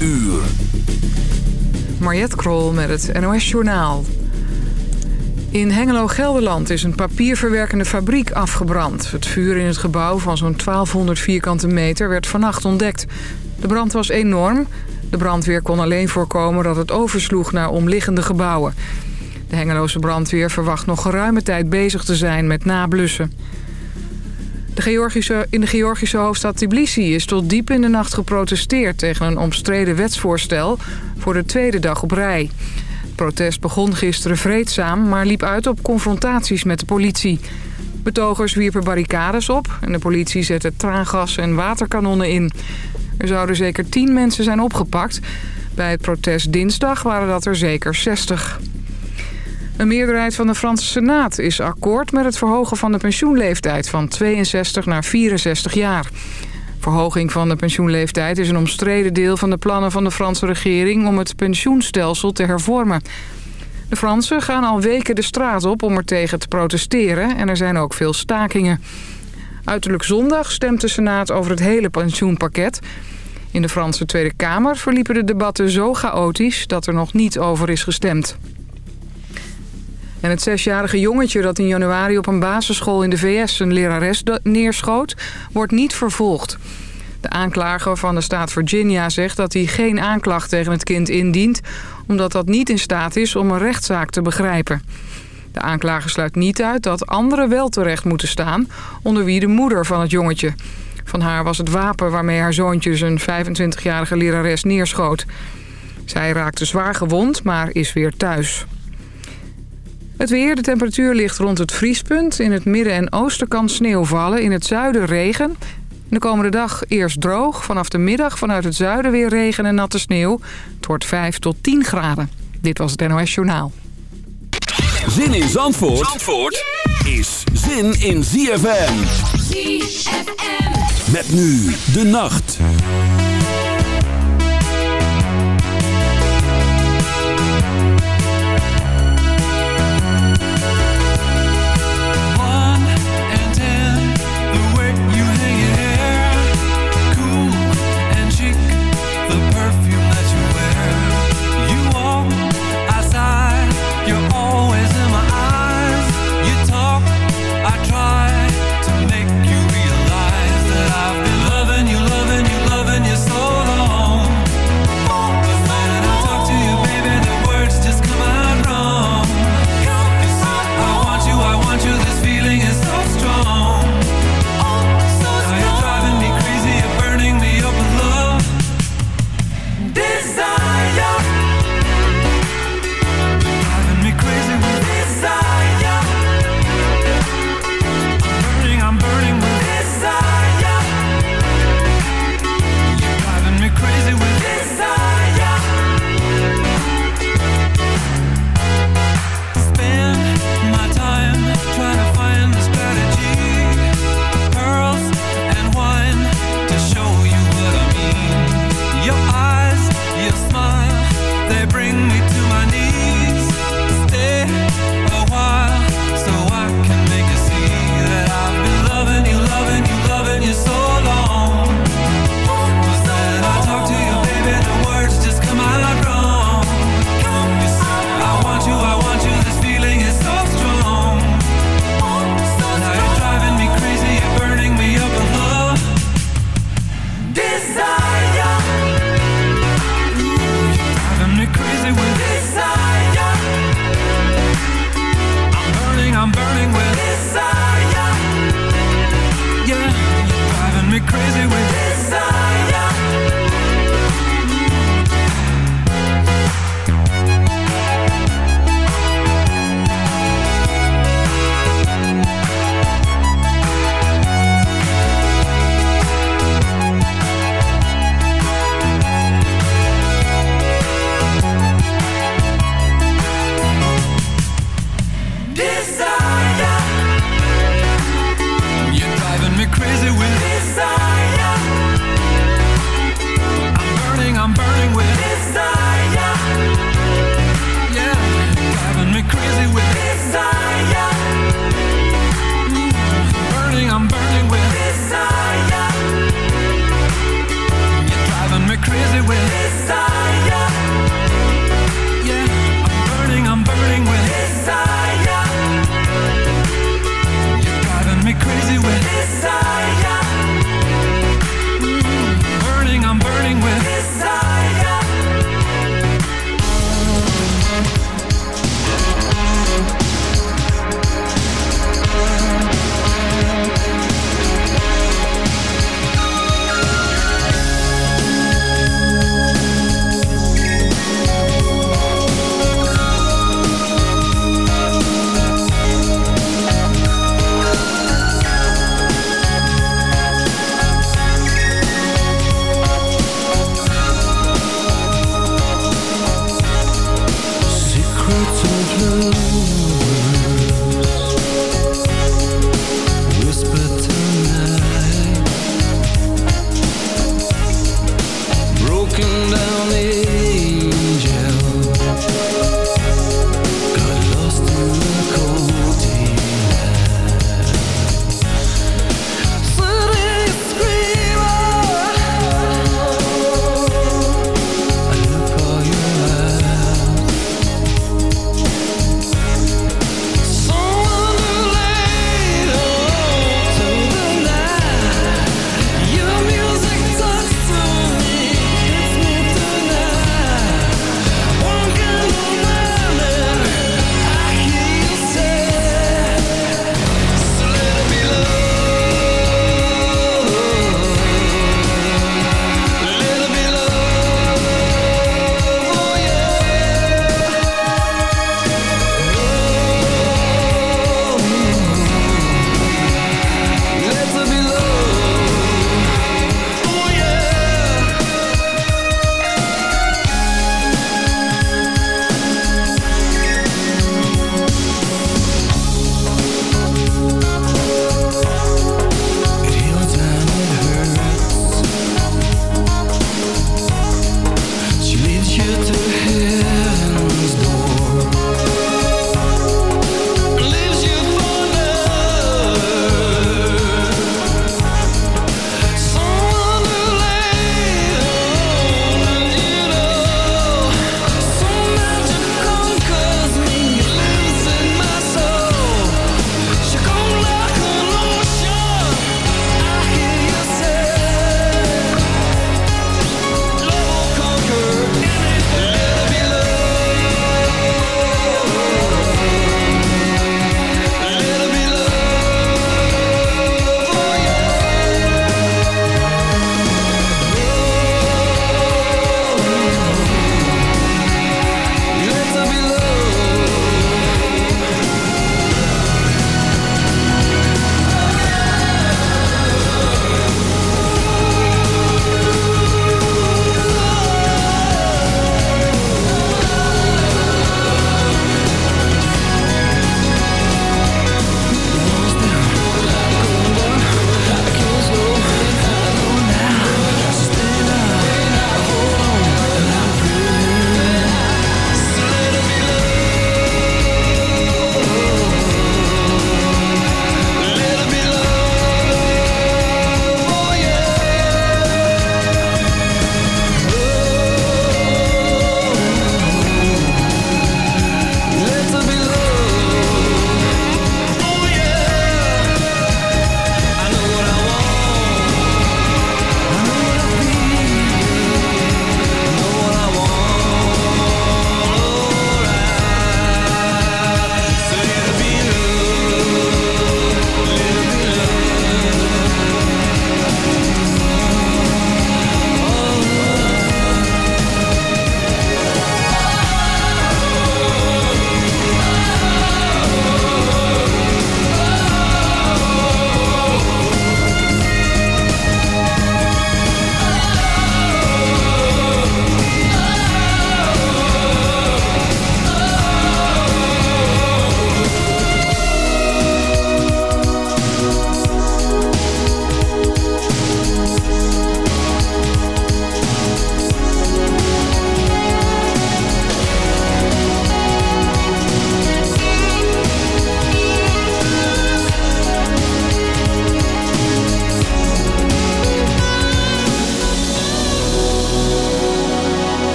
uur. Mariette Krol met het NOS Journaal. In Hengelo-Gelderland is een papierverwerkende fabriek afgebrand. Het vuur in het gebouw van zo'n 1200 vierkante meter werd vannacht ontdekt. De brand was enorm. De brandweer kon alleen voorkomen dat het oversloeg naar omliggende gebouwen. De Hengeloze brandweer verwacht nog geruime tijd bezig te zijn met nablussen. De Georgische, in de Georgische hoofdstad Tbilisi is tot diep in de nacht geprotesteerd... tegen een omstreden wetsvoorstel voor de tweede dag op rij. Het protest begon gisteren vreedzaam, maar liep uit op confrontaties met de politie. Betogers wierpen barricades op en de politie zette traangas en waterkanonnen in. Er zouden zeker tien mensen zijn opgepakt. Bij het protest dinsdag waren dat er zeker 60. Een meerderheid van de Franse Senaat is akkoord met het verhogen van de pensioenleeftijd van 62 naar 64 jaar. Verhoging van de pensioenleeftijd is een omstreden deel van de plannen van de Franse regering om het pensioenstelsel te hervormen. De Fransen gaan al weken de straat op om er tegen te protesteren en er zijn ook veel stakingen. Uiterlijk zondag stemt de Senaat over het hele pensioenpakket. In de Franse Tweede Kamer verliepen de debatten zo chaotisch dat er nog niet over is gestemd. En het zesjarige jongetje dat in januari op een basisschool in de VS een lerares neerschoot, wordt niet vervolgd. De aanklager van de staat Virginia zegt dat hij geen aanklacht tegen het kind indient... omdat dat niet in staat is om een rechtszaak te begrijpen. De aanklager sluit niet uit dat anderen wel terecht moeten staan... onder wie de moeder van het jongetje. Van haar was het wapen waarmee haar zoontje zijn 25-jarige lerares neerschoot. Zij raakte zwaar gewond, maar is weer thuis. Het weer, de temperatuur ligt rond het vriespunt. In het midden en oosten kan sneeuw vallen. In het zuiden regen. De komende dag eerst droog. Vanaf de middag vanuit het zuiden weer regen en natte sneeuw. Het wordt 5 tot 10 graden. Dit was het NOS Journaal. Zin in Zandvoort, Zandvoort is zin in ZFM. ZFM. Met nu de nacht.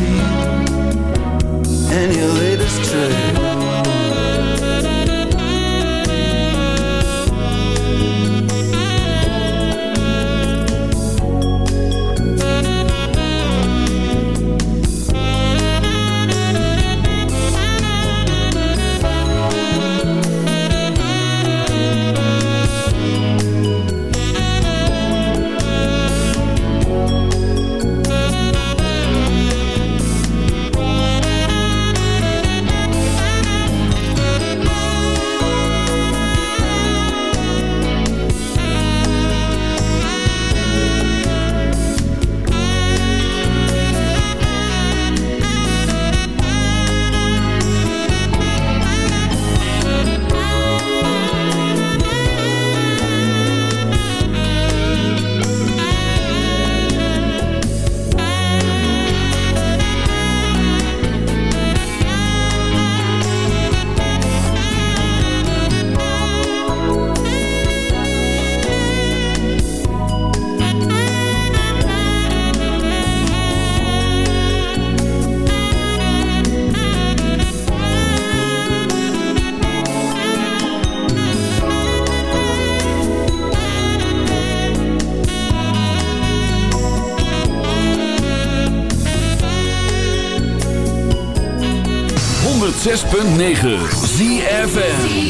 you and your latest trick. 106.9 ZFN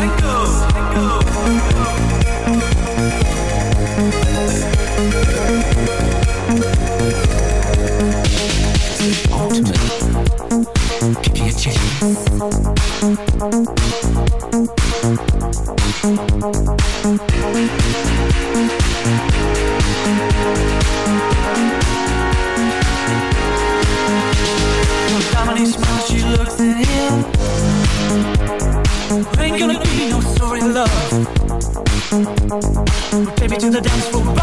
I go in the dance floor.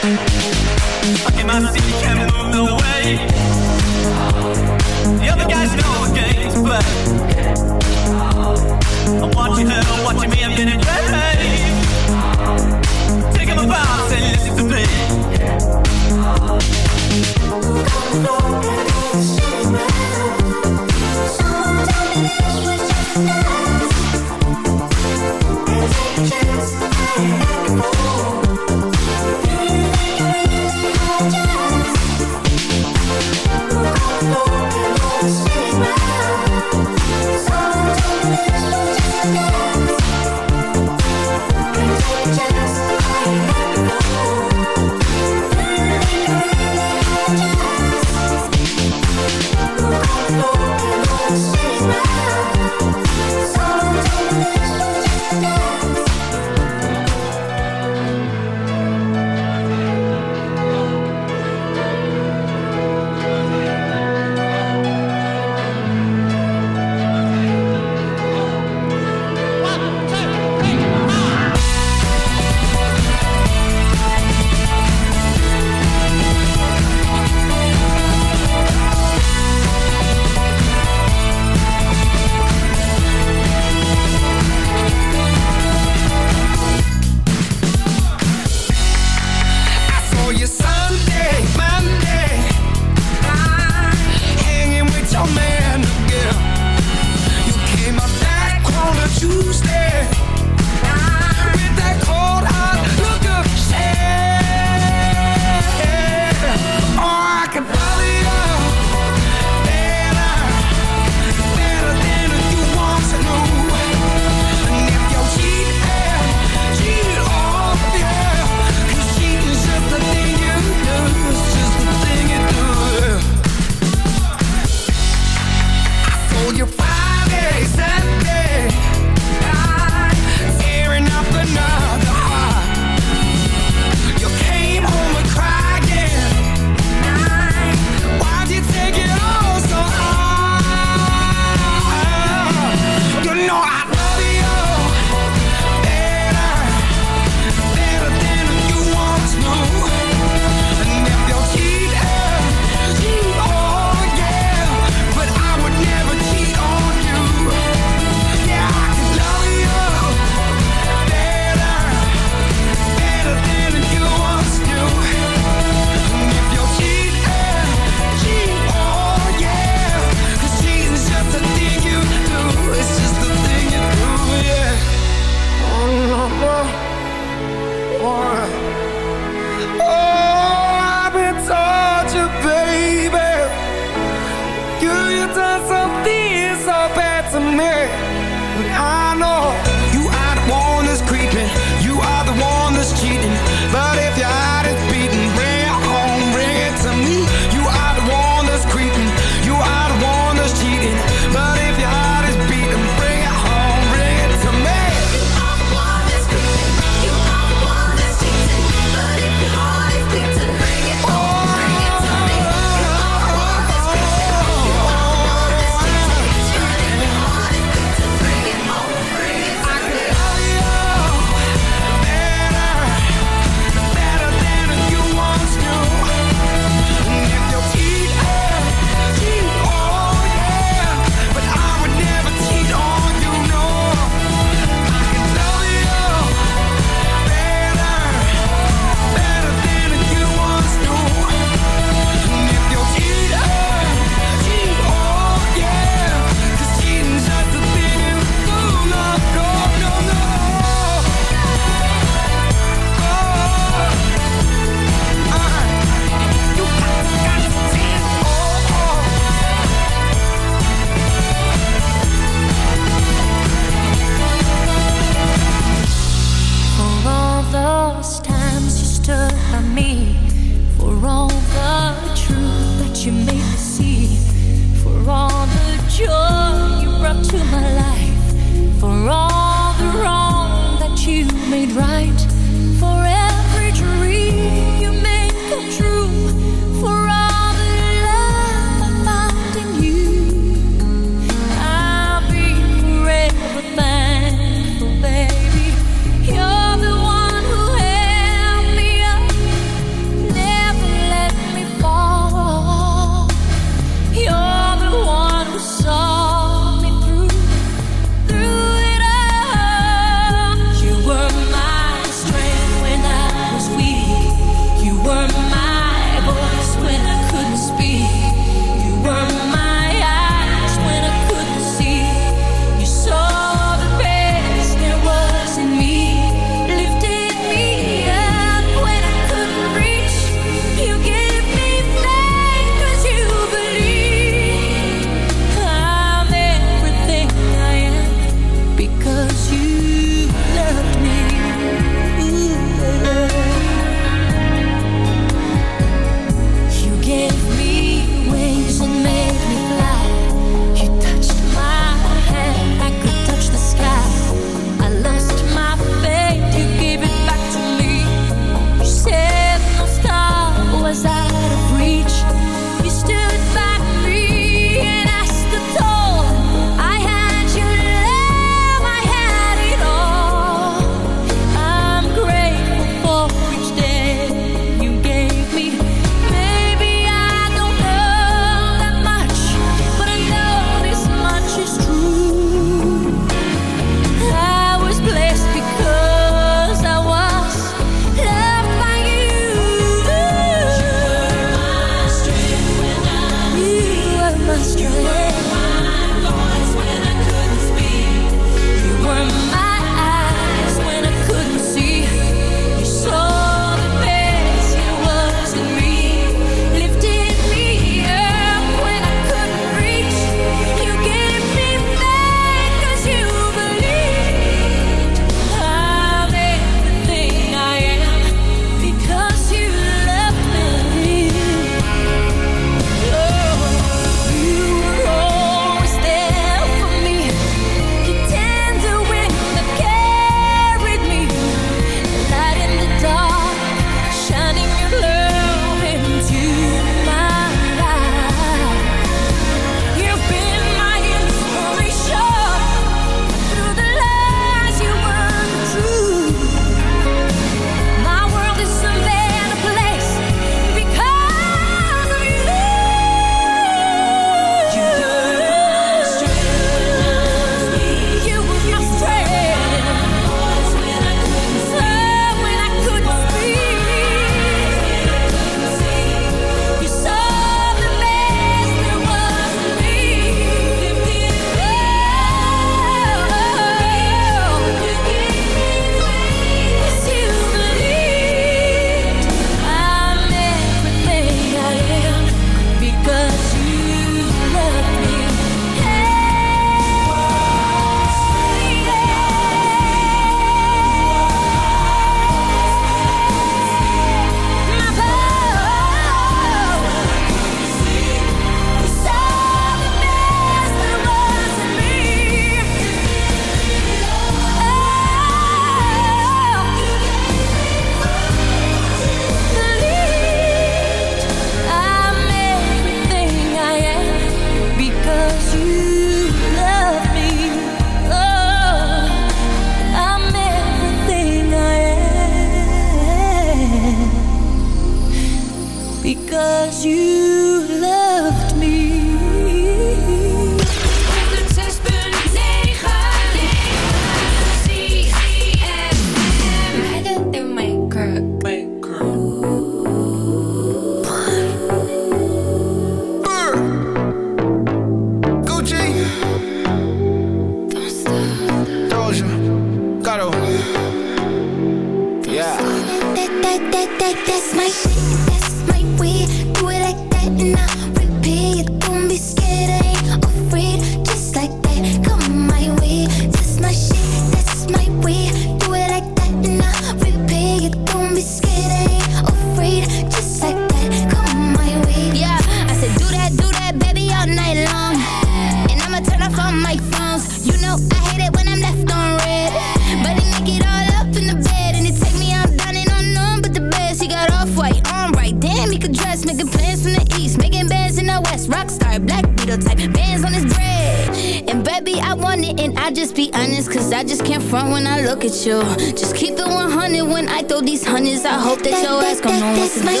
Be honest, cause I just can't front when I look at you. Just keep it 100 when I throw these hundreds. I hope that, your ass gon' know what to do. That's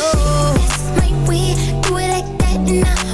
do it like that, and I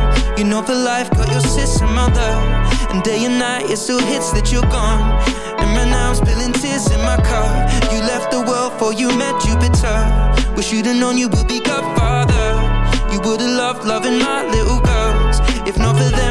You know for life got your sister mother. And day and night it still hits that you're gone. And right now I'm spilling tears in my car You left the world for you met Jupiter Wish you'd have known you would be Godfather You would've loved loving my little girls If not for them,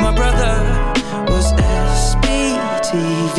my brother was SBTV